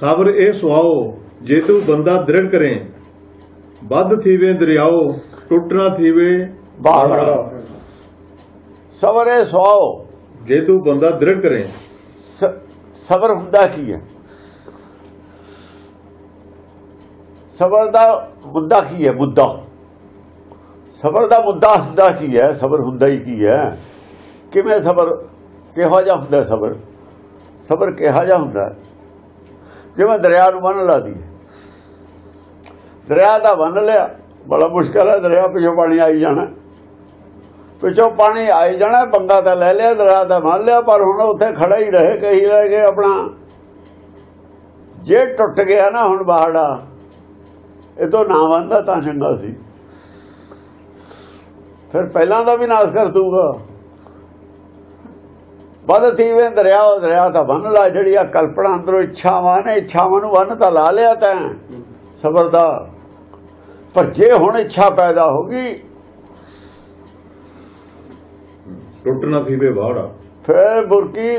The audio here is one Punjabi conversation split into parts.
ਸਬਰ ਇਹ ਸੁਆਓ ਜੇ ਤੂੰ ਬੰਦਾ ਦ੍ਰਿੜ ਕਰੇ ਵੱਧ ਥੀਵੇ ਦਰਿਆਓ ਟੁੱਟਣਾ ਥੀਵੇ ਬਾਹੜਾ ਸਬਰੇ ਸੁਆਓ। ਜੇ ਤੂੰ ਬੰਦਾ ਦ੍ਰਿੜ ਕਰੇ। ਸਬਰ ਹੁੰਦਾ ਕੀ ਹੈ? ਸਬਰ ਦਾ ਮੁੱਦਾ ਕੀ ਹੈ? ਮੁੱਦਾ। ਸਬਰ ਦਾ ਮੁੱਦਾ ਹੁੰਦਾ ਕੀ ਹੈ? ਸਬਰ ਹੁੰਦਾ ਹੀ ਕੀ ਹੈ? ਕਿਵੇਂ ਸਬਰ ਕਿਹੋ ਜਿਹਾ ਹੁੰਦਾ ਸਬਰ? ਸਬਰ ਕਿਹੋ ਜਿਹਾ ਹੁੰਦਾ? ਹੈ? ਜਿਵੇਂ ਦਰਿਆ ਨੂੰ ਬੰਨ ਲਾ ਦੀ ਦਰਿਆ ਦਾ ਬੰਨ ਲਿਆ, ਬੜਾ ਮੁਸ਼ਕਲ ਹੈ, ਦਰਿਆ ਪਿੱਛੋਂ ਪਾਣੀ ਆਈ ਜਾਣਾ। ਪਿੱਛੋਂ ਪਾਣੀ ਆਈ ਜਾਣਾ ਬੰਗਾ ਤਾਂ ਲੈ ਲਿਆ, ਦਰਿਆ ਦਾ ਬੰਨ ਲਿਆ, ਪਰ ਹੁਣ ਉੱਥੇ ਖੜਾ ਹੀ ਰਹੇ, ਕਹੀ ਲੈ ਕੇ ਆਪਣਾ ਜੇ ਟੁੱਟ ਗਿਆ ਨਾ ਹੁਣ ਬਾਹੜਾ ਇਹ ਤੋਂ ਨਾ ਬੰਦਾ ਤਾਂ ਚੰਗਾ ਸੀ। ਫਿਰ ਪਹਿਲਾਂ ਦਾ ਵੀ ਨਾਸ ਕਰ ਦੂਗਾ ਬਦ ਤੀਵੇਂ ਦਰਿਆ ਉਹ ਦਰਿਆ ਤਾਂ ਬੰਨ ਲਾ ਜਿਹੜੀ ਆ ਕਲਪਨਾ ਅੰਦਰੋਂ ਇੱਛਾਵਾਂ ਨੇ ਇੱਛਾਵਾਂ ਨੂੰ ਬੰਨ ਤਾਂ ਲਾ ਲਿਆ ਤੈਂ। ਸਬਰ ਦਾ ਪਰ ਜੇ ਹੁਣ ਇੱਛਾ ਪੈਦਾ ਹੋ ਗਈ ਟੁੱਟਣਾ ਥੀਵੇ ਬਾੜਾ ਫਿਰ ਬੁਰਕੀ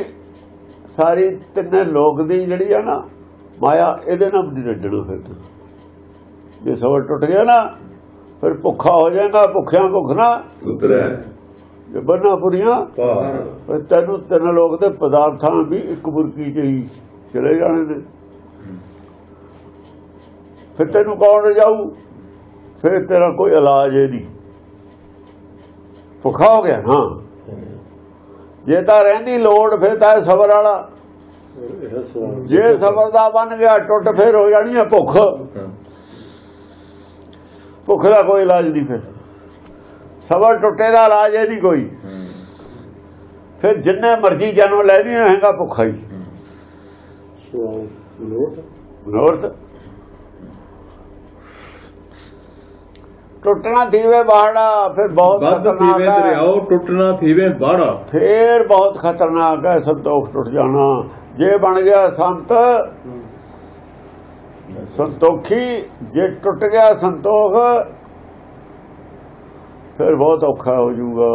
ਸਾਰੀ ਤਿੰਨੇ ਲੋਕ ਦੀ ਜਿਹੜੀ ਆ ਨਾ ਮਾਇਆ ਇਹਦੇ ਨਾਲ ਨਹੀਂ ਰੱਜਣਾ ਫਿਰ। ਜੇ ਸਬਰ ਟੁੱਟ ਗਿਆ ਨਾ ਫਿਰ ਭੁੱਖਾ ਹੋ ਜਾਏਗਾ ਭੁੱਖਿਆਂ ਭੁੱਖ ਨਾ। ਉਤਰੈ ਜੇ ਬੰਨਾ ਪੁਰੀਆਂ ਪਾਰ ਤੈਨੂੰ ਤਿੰਨ ਲੋਕ ਦੇ ਪਦਾਰਥਾਂ ਵੀ ਇੱਕ ਬੁਰਕੀ ਜਿਹੀ ਚਲੇ ਜਾਣੇ ਨੇ। ਫਿਰ ਤੈਨੂੰ ਕੌਣ ਰਜਾਊ? ਫਿਰ ਤੇਰਾ ਕੋਈ ਇਲਾਜ ਇਹ ਨਹੀਂ। ਭੁੱਖਾ ਹੋ ਗਿਆ ਹਾਂ। ਜੇ ਤਾਂ ਰਹਿੰਦੀ ਲੋੜ ਫਿਰ ਤਾਂ ਇਹ ਸਬਰ ਵਾਲਾ। ਜੇ ਸਬਰ ਦਾ ਬਣ ਗਿਆ ਟੁੱਟ ਫੇਰ ਹੋ ਜਾਣੀ ਹੈ ਭੁੱਖ। ਭੁੱਖ ਦਾ ਕੋਈ ਇਲਾਜ ਨਹੀਂ ਫਿਰ। ਸਬਰ ਟੁੱਟੇ ਦਾ ਇਲਾਜ ਇਹ ਨਹੀਂ ਕੋਈ। ਫਿਰ ਜਿੰਨੇ ਮਰਜ਼ੀ ਜਨਮ ਲੈ ਨਹੀਂ ਰਹੇਗਾ ਭੁੱਖਾ ਹੀ। ਟੁੱਟਣਾ ਥੀਵੇ ਬਾਹੜਾ ਫਿਰ ਬਹੁਤ ਖਤਰਨਾਕ ਹੈ। ਦਰਿਆਓ ਟੁੱਟਣਾ ਥੀਵੇ ਫੇਰ ਬਹੁਤ ਖਤਰਨਾਕ ਹੈ ਸੰਤੋਖ ਟੁੱਟ ਜਾਣਾ। ਜੇ ਬਣ ਗਿਆ ਸੰਤ ਸੰਤੋਖੀ। ਜੇ ਟੁੱਟ ਗਿਆ ਸੰਤੋਖ ਫਿਰ ਬਹੁਤ ਔਖਾ ਹੋ ਜਾਊਗਾ।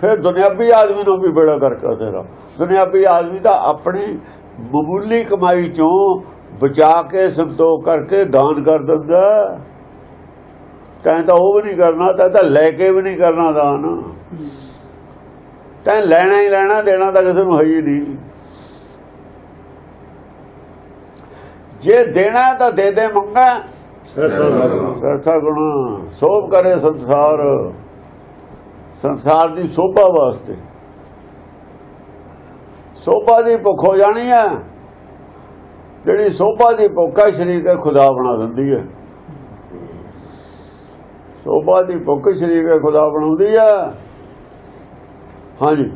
ਫਿਰ ਦੁਨਿਆਵੀ ਆਦਮੀ ਨੂੰ ਵੀ ਬੇੜਾ ਕਰਕੇ ਤੇਰਾ। ਦੁਨਿਆਵੀ ਆਦਮੀ ਦਾ ਆਪਣੀ ਮਾਮੂਲੀ ਕਮਾਈ ਚੋਂ ਬਚਾ ਕੇ ਸੰਤੋਖ ਕਰਕੇ ਦਾਨ ਕਰ ਦਿੰਦਾ ਤੈਂ ਤਾਂ ਉਹ ਵੀ ਨਹੀਂ ਕਰਨਾ, ਤੈਂ ਤਾਂ ਲੈ ਕੇ ਵੀ ਨਹੀਂ ਕਰਨਾ ਦਾਨ। ਤੈਂ ਲੈਣਾ ਹੀ ਲੈਣਾ, ਦੇਣਾ ਤਾਂ ਕਿਸੇ ਨੂੰ ਹੈ ਹੀ ਨਹੀਂ। ਜੇ ਦੇਣਾ ਤਾਂ ਦੇ ਦੇ, ਮੰਗਾ ਸਰਸਾ ਗੁਣਾ ਸੋਭ ਕਰੇ ਸੰਸਾਰ। ਸੰਸਾਰ ਦੀ ਸੋਭਾ ਵਾਸਤੇ। ਸੋਭਾ ਦੀ ਭੁੱਖ ਹੋ ਜਾਣੀ ਹੈ। ਜਿਹੜੀ ਸੋਭਾ ਦੀ ਭੁੱਖ ਹੈ ਸ਼ਰੀਕ ਹੈ ਖੁਦਾ ਬਣਾ ਦਿੰਦੀ ਹੈ। ਸੋਭਾ ਦੀ ਭੁੱਖ ਸਰੀਰ ਹੈ ਖੁਦਾ ਬਣਾਉਂਦੀ ਹੈ। ਹਾਂਜੀ।